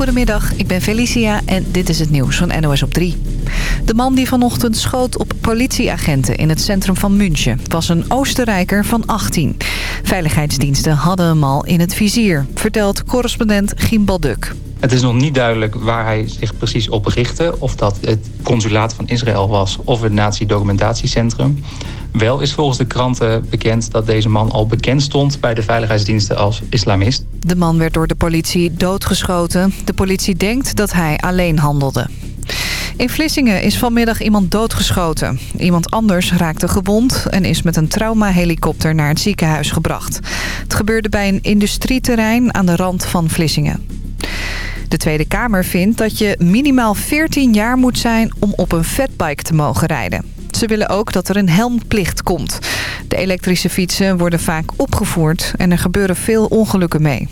Goedemiddag, ik ben Felicia en dit is het nieuws van NOS op 3. De man die vanochtend schoot op politieagenten in het centrum van München... was een Oostenrijker van 18. Veiligheidsdiensten hadden hem al in het vizier, vertelt correspondent Giem Balduk. Het is nog niet duidelijk waar hij zich precies op richtte. Of dat het consulaat van Israël was of het Nazi-documentatiecentrum. Wel is volgens de kranten bekend dat deze man al bekend stond... bij de veiligheidsdiensten als islamist. De man werd door de politie doodgeschoten. De politie denkt dat hij alleen handelde. In Vlissingen is vanmiddag iemand doodgeschoten. Iemand anders raakte gewond en is met een traumahelikopter naar het ziekenhuis gebracht. Het gebeurde bij een industrieterrein aan de rand van Vlissingen. De Tweede Kamer vindt dat je minimaal 14 jaar moet zijn om op een fatbike te mogen rijden. Ze willen ook dat er een helmplicht komt. De elektrische fietsen worden vaak opgevoerd en er gebeuren veel ongelukken mee.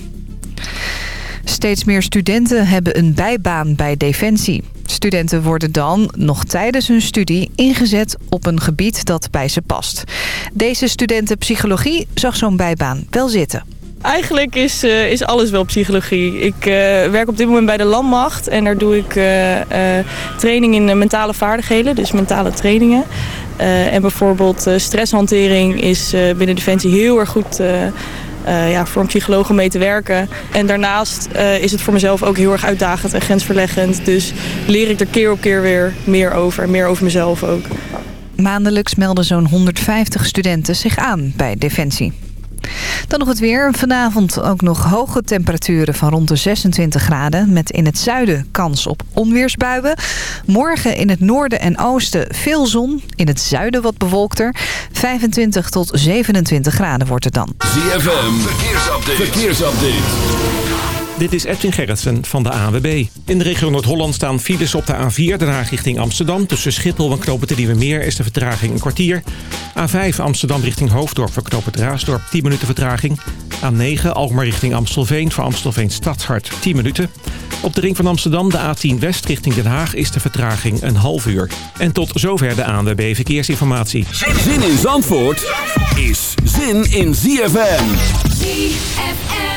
Steeds meer studenten hebben een bijbaan bij Defensie. Studenten worden dan, nog tijdens hun studie, ingezet op een gebied dat bij ze past. Deze studenten psychologie zag zo'n bijbaan wel zitten. Eigenlijk is, uh, is alles wel psychologie. Ik uh, werk op dit moment bij de Landmacht en daar doe ik uh, training in mentale vaardigheden, dus mentale trainingen. en bijvoorbeeld stresshantering is binnen Defensie heel erg goed ja, voor een psycholoog om mee te werken. En daarnaast is het voor mezelf ook heel erg uitdagend en grensverleggend. Dus leer ik er keer op keer weer meer over en meer over mezelf ook. Maandelijks melden zo'n 150 studenten zich aan bij Defensie. Dan nog het weer. Vanavond ook nog hoge temperaturen van rond de 26 graden. Met in het zuiden kans op onweersbuien. Morgen in het noorden en oosten veel zon. In het zuiden wat bewolkter. 25 tot 27 graden wordt het dan. ZFM, verkeersupdate. verkeersupdate. Dit is Edwin Gerritsen van de ANWB. In de regio Noord-Holland staan files op de A4, daarna richting Amsterdam. Tussen Schiphol en Knopen Nieuwe Meer is de vertraging een kwartier. A5 Amsterdam richting Hoofddorp voor Knopen Raasdorp 10 minuten vertraging. A9 Alkmaar richting Amstelveen voor Amstelveen Stadshart 10 minuten. Op de ring van Amsterdam de A10 West richting Den Haag is de vertraging een half uur. En tot zover de ANWB Verkeersinformatie. Zin in Zandvoort is zin in ZFM. ZFM.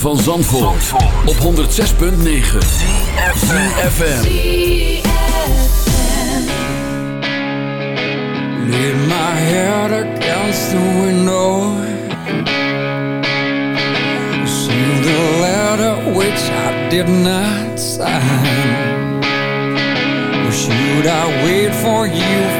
Van Zandvoort, op 106.9 CFFM Lead my head against the window. See the letter which I did not sign. Should I wait for you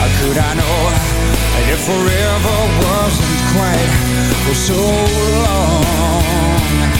How could I know that forever wasn't quite for so long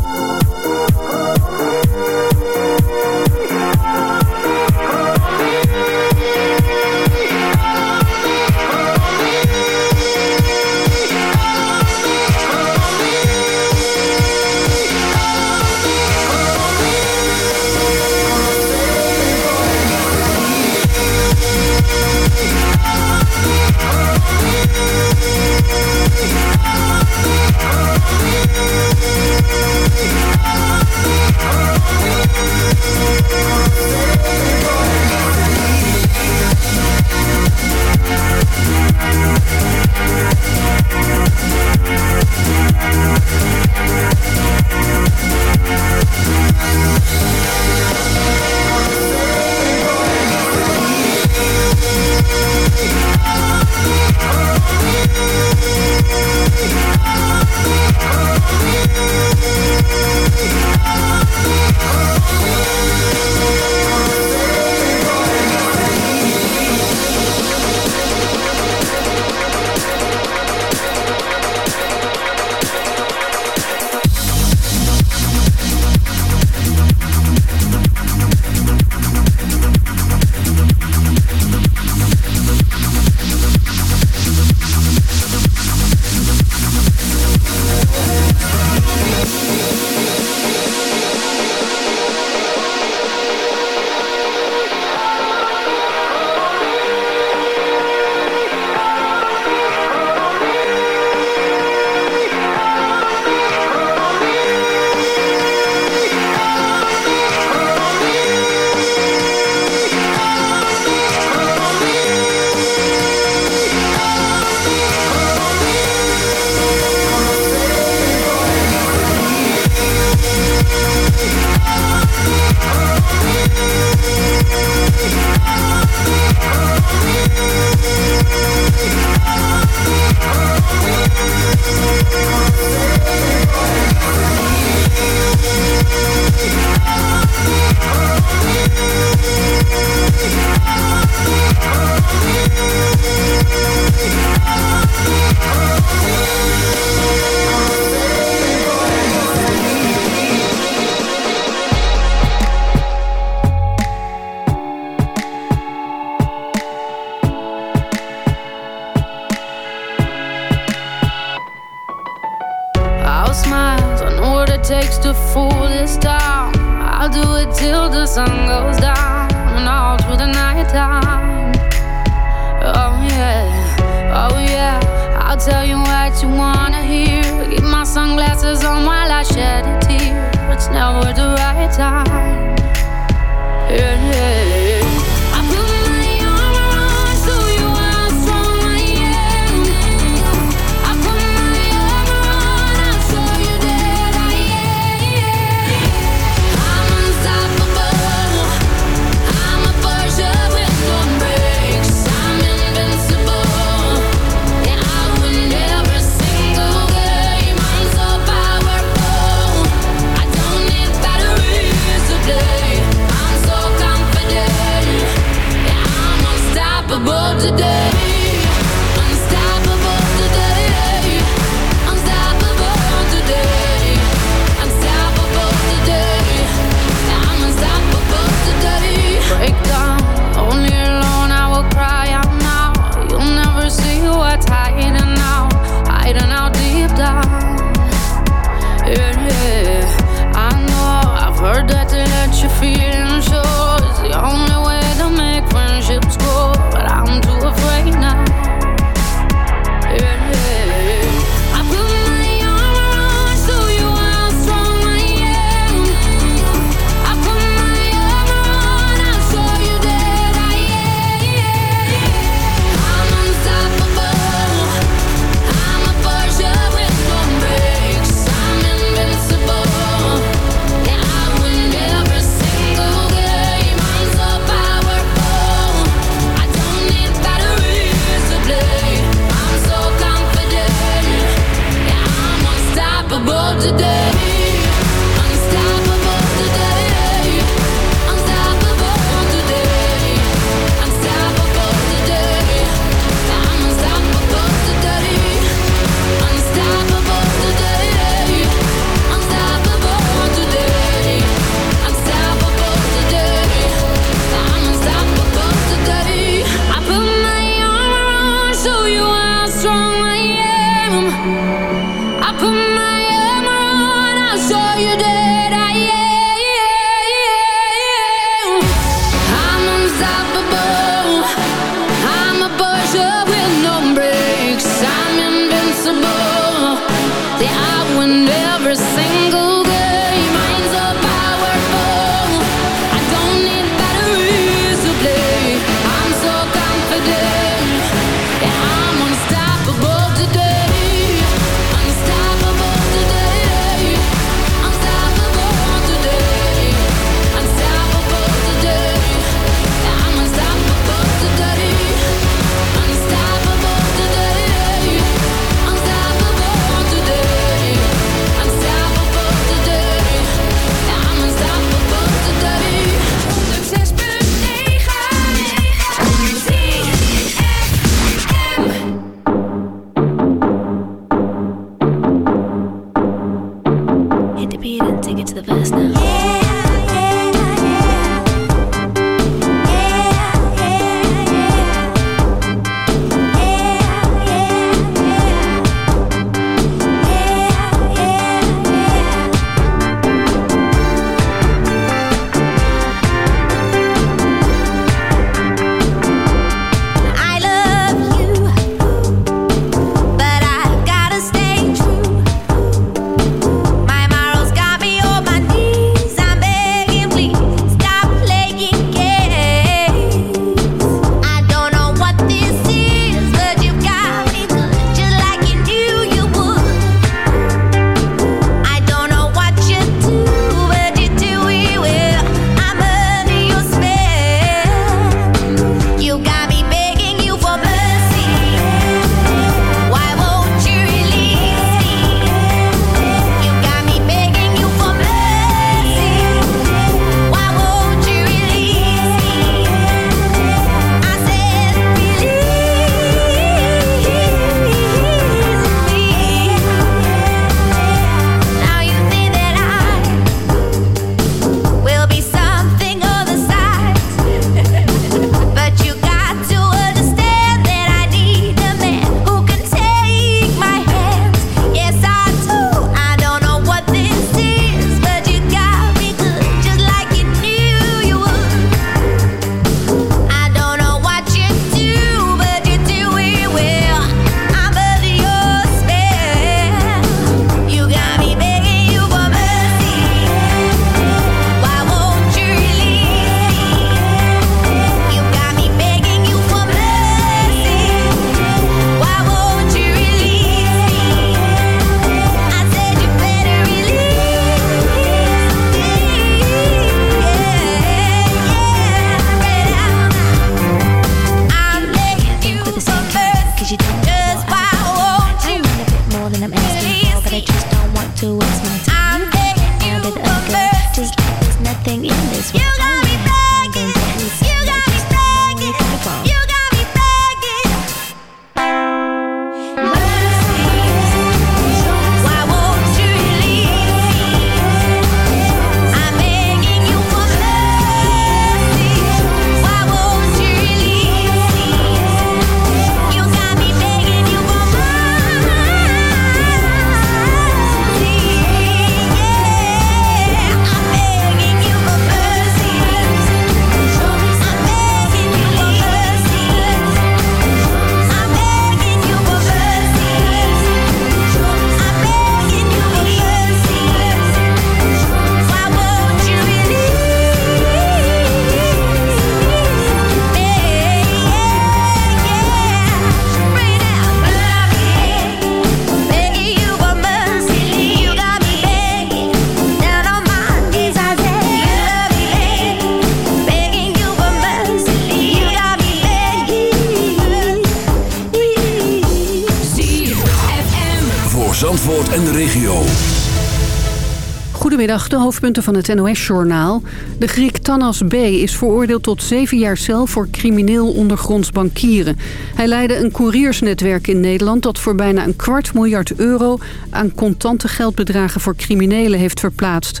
De hoofdpunten van het NOS-journaal. De Griek Tanas B. is veroordeeld tot zeven jaar cel voor crimineel ondergronds bankieren. Hij leidde een couriersnetwerk in Nederland dat voor bijna een kwart miljard euro... aan contante geldbedragen voor criminelen heeft verplaatst.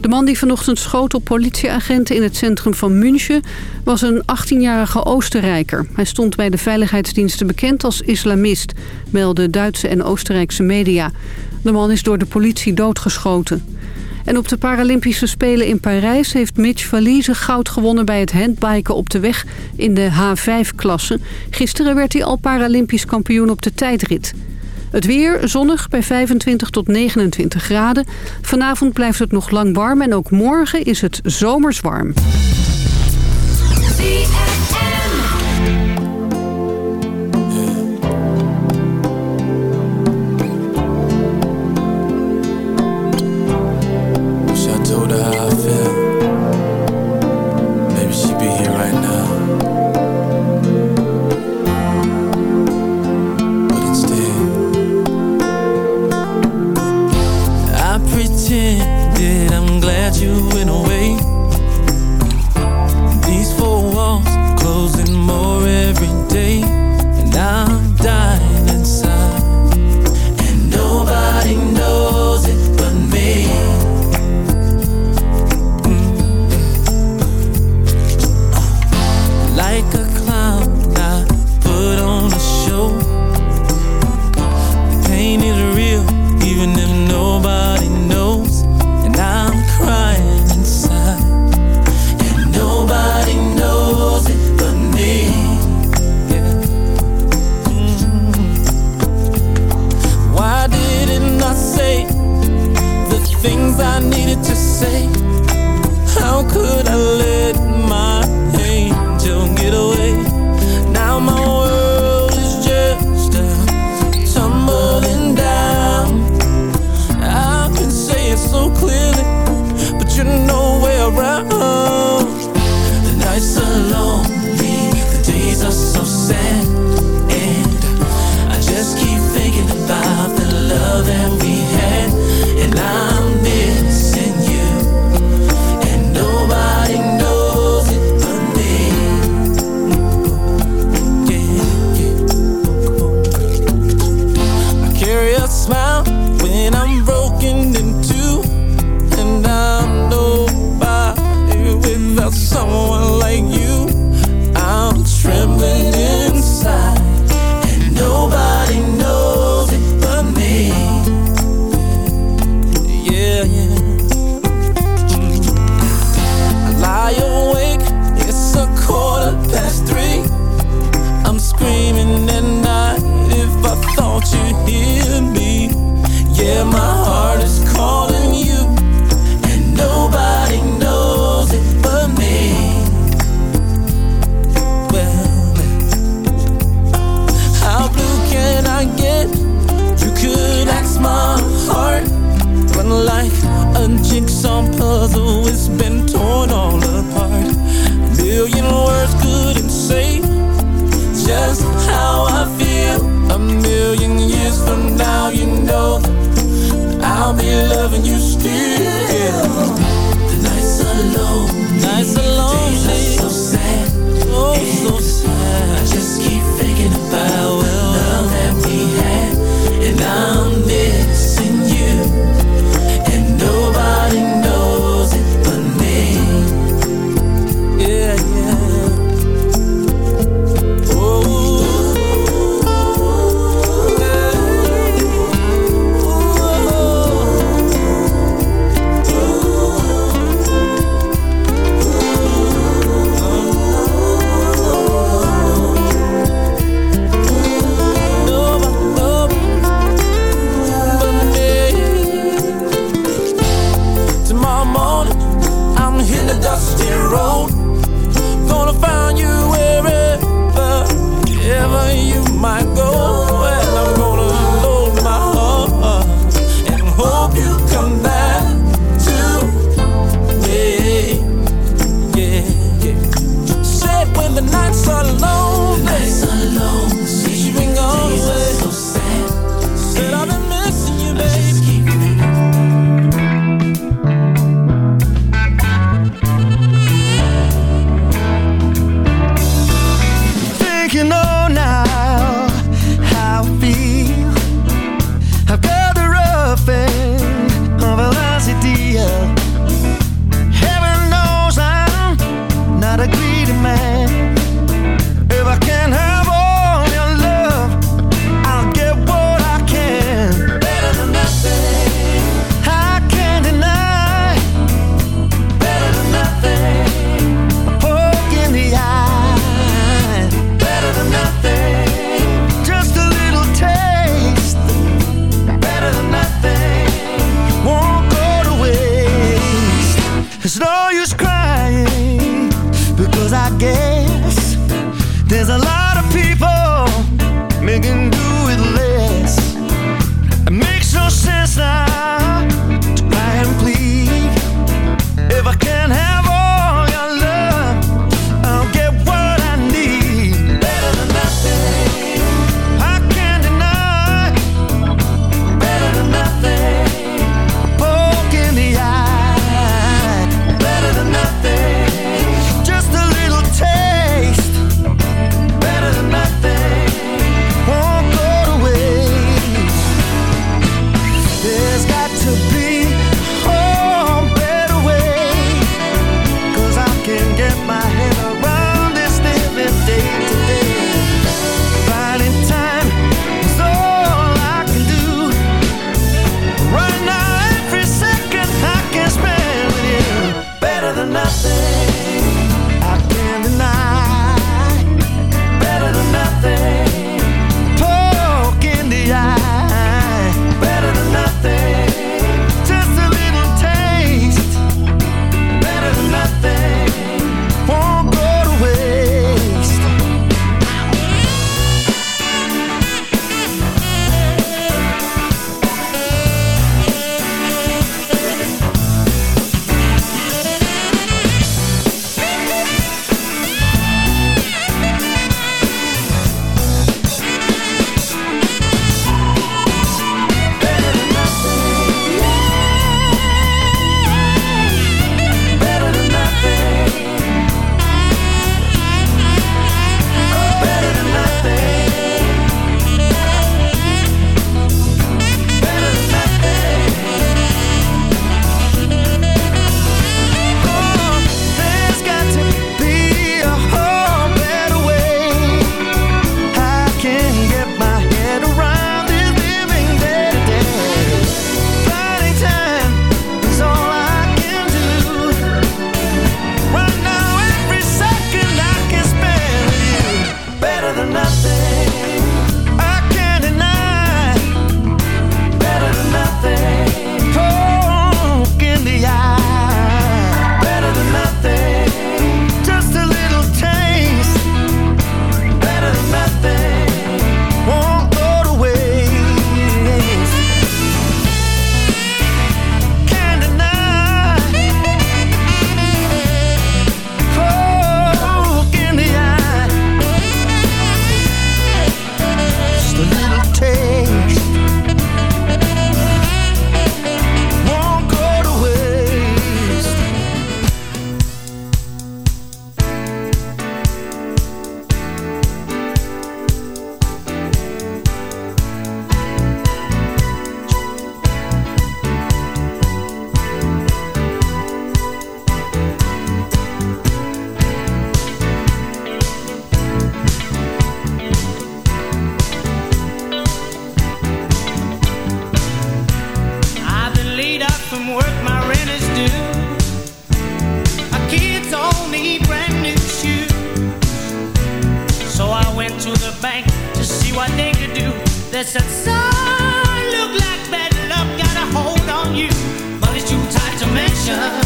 De man die vanochtend schoot op politieagenten in het centrum van München... was een 18-jarige Oostenrijker. Hij stond bij de veiligheidsdiensten bekend als islamist... melden Duitse en Oostenrijkse media. De man is door de politie doodgeschoten. En op de Paralympische Spelen in Parijs heeft Mitch Valise goud gewonnen bij het handbiken op de weg in de H5-klasse. Gisteren werd hij al Paralympisch kampioen op de tijdrit. Het weer zonnig bij 25 tot 29 graden. Vanavond blijft het nog lang warm en ook morgen is het zomers warm. Cause no what they could do. They said, son, look like bad love got a hold on you, but it's too tight to mention.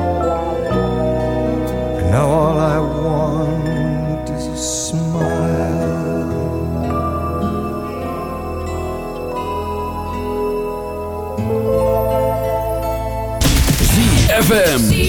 ZFM.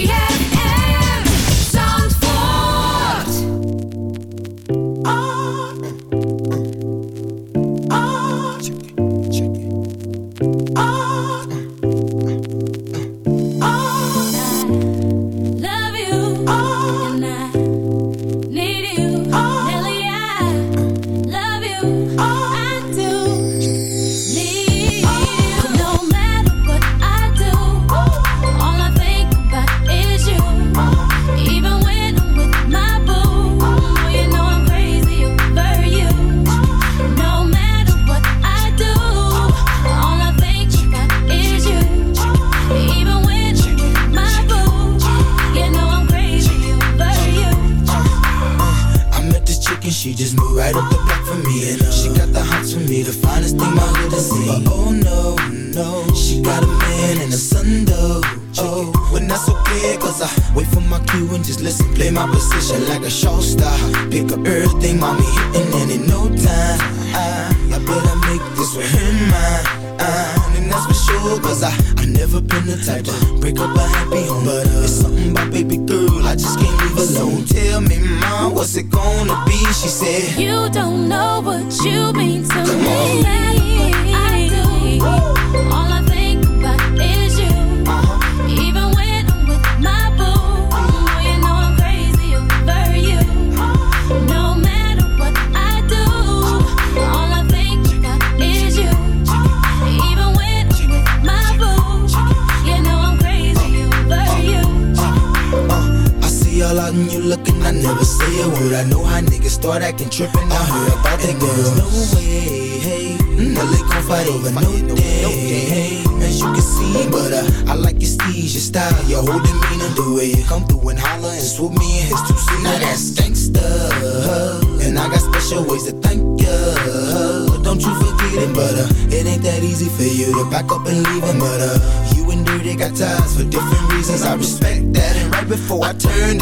I turned